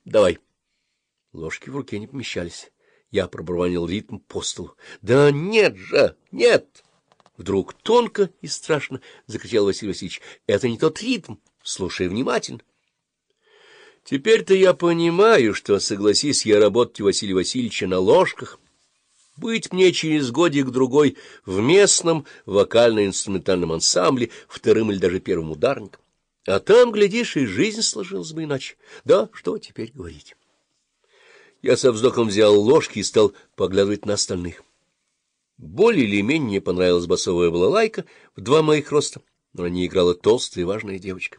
— Давай. Ложки в руке не помещались. Я проборванил ритм по столу. — Да нет же, нет! Вдруг тонко и страшно закричал Василий Васильевич. — Это не тот ритм. Слушай внимательно. Теперь-то я понимаю, что, согласись я работать у Василия Васильевича на ложках, быть мне через годик-другой в местном вокально-инструментальном ансамбле вторым или даже первым ударником. А там, глядишь, и жизнь сложилась бы иначе. Да, что теперь говорить? Я со вздохом взял ложки и стал поглядывать на остальных. Более или менее понравилась басовая балалайка в два моих роста, но на ней играла толстая и важная девочка.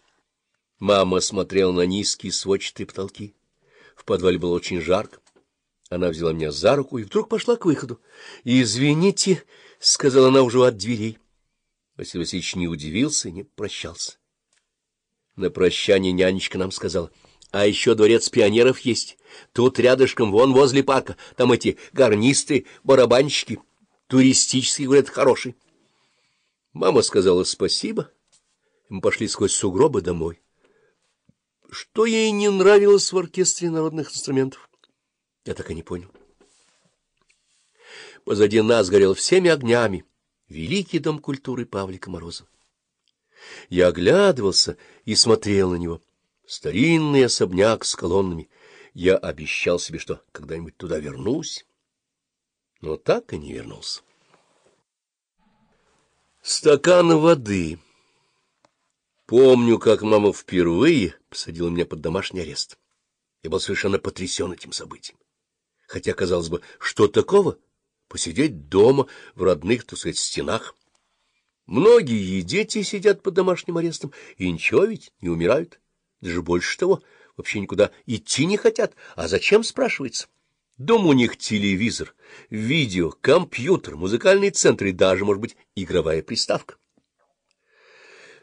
Мама смотрела на низкие сводчатые потолки. В подвале было очень жарко. Она взяла меня за руку и вдруг пошла к выходу. — Извините, — сказала она уже от дверей. Василий Васильевич не удивился и не прощался. На прощание нянечка нам сказала, — а еще дворец пионеров есть. Тут рядышком, вон возле парка, там эти гарнисты, барабанщики. Туристический, говорят, хороший. Мама сказала спасибо. Мы пошли сквозь сугробы домой. Что ей не нравилось в оркестре народных инструментов? Я так и не понял. Позади нас горел всеми огнями великий дом культуры Павлика Морозова. Я оглядывался и смотрел на него. Старинный особняк с колоннами. Я обещал себе, что когда-нибудь туда вернусь, но так и не вернулся. Стакан воды. Помню, как мама впервые посадила меня под домашний арест. Я был совершенно потрясен этим событием. Хотя, казалось бы, что такого? Посидеть дома, в родных, так сказать, стенах. Многие дети сидят под домашним арестом, и ничего ведь, не умирают. Даже больше того, вообще никуда идти не хотят. А зачем, спрашивается? Дом у них телевизор, видео, компьютер, музыкальный центр и даже, может быть, игровая приставка.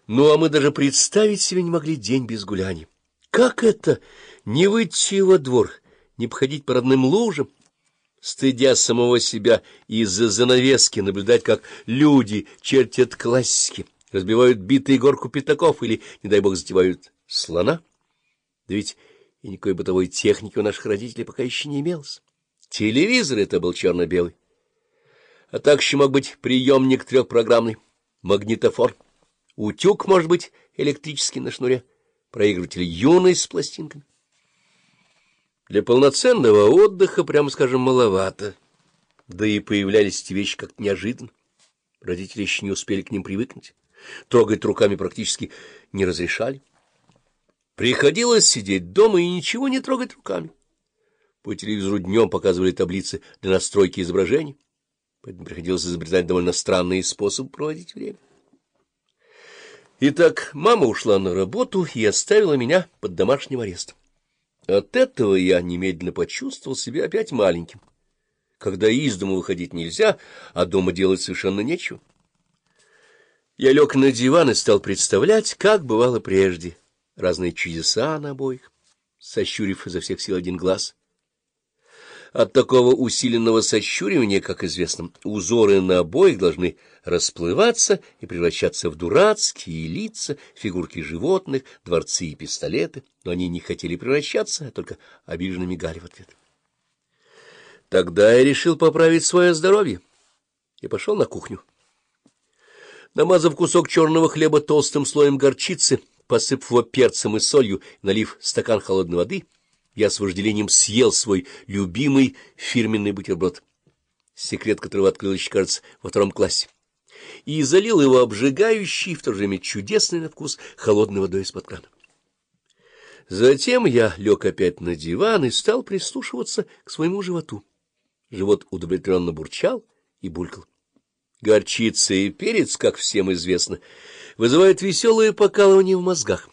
Ну, а мы даже представить себе не могли день без гуляний. Как это не выйти во двор, не походить по родным лужам, стыдя самого себя из-за занавески, наблюдать, как люди чертят классики, разбивают битые горку пятаков или, не дай бог, затевают слона? Да ведь и никакой бытовой техники у наших родителей пока еще не имелось. Телевизор это был черно-белый. А так еще мог быть приемник трехпрограммный, магнитофор. Утюг, может быть, электрический на шнуре, проигрыватель юный с пластинками. Для полноценного отдыха, прямо скажем, маловато. Да и появлялись эти вещи как-то неожиданно. Родители еще не успели к ним привыкнуть. Трогать руками практически не разрешали. Приходилось сидеть дома и ничего не трогать руками. По телевизору днем показывали таблицы для настройки изображений, поэтому приходилось изобретать довольно странные способы проводить время. Итак, мама ушла на работу и оставила меня под домашним арестом. От этого я немедленно почувствовал себя опять маленьким, когда из дома выходить нельзя, а дома делать совершенно нечего. Я лег на диван и стал представлять, как бывало прежде, разные чудеса на обоих, сощурив изо всех сил один глаз — от такого усиленного сощуривания, как известно, узоры на обоих должны расплываться и превращаться в дурацкие лица, фигурки животных, дворцы и пистолеты, но они не хотели превращаться, а только обиженно мигали в ответ. Тогда я решил поправить свое здоровье и пошел на кухню. Намазав кусок черного хлеба толстым слоем горчицы, посыпав его перцем и солью, налив стакан холодной воды — я с вожделением съел свой любимый фирменный бутерброд, секрет которого открыл еще, кажется, во втором классе, и залил его обжигающий, в то же время чудесный на вкус, холодной водой из-под крана. Затем я лег опять на диван и стал прислушиваться к своему животу. Живот удовлетворенно бурчал и булькал. Горчица и перец, как всем известно, вызывают веселое покалывание в мозгах.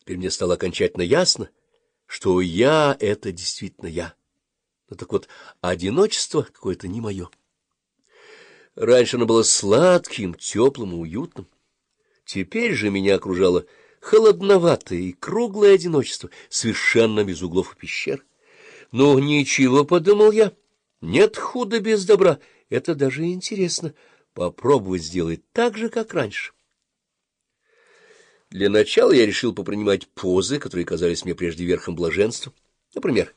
Теперь мне стало окончательно ясно — что я — это действительно я. Но так вот, одиночество какое-то не мое. Раньше оно было сладким, теплым и уютным. Теперь же меня окружало холодноватое и круглое одиночество, совершенно без углов и пещер. Но ничего, — подумал я, — нет худа без добра, это даже интересно, попробовать сделать так же, как раньше. Для начала я решил попринимать позы, которые казались мне прежде верхом блаженства. Например,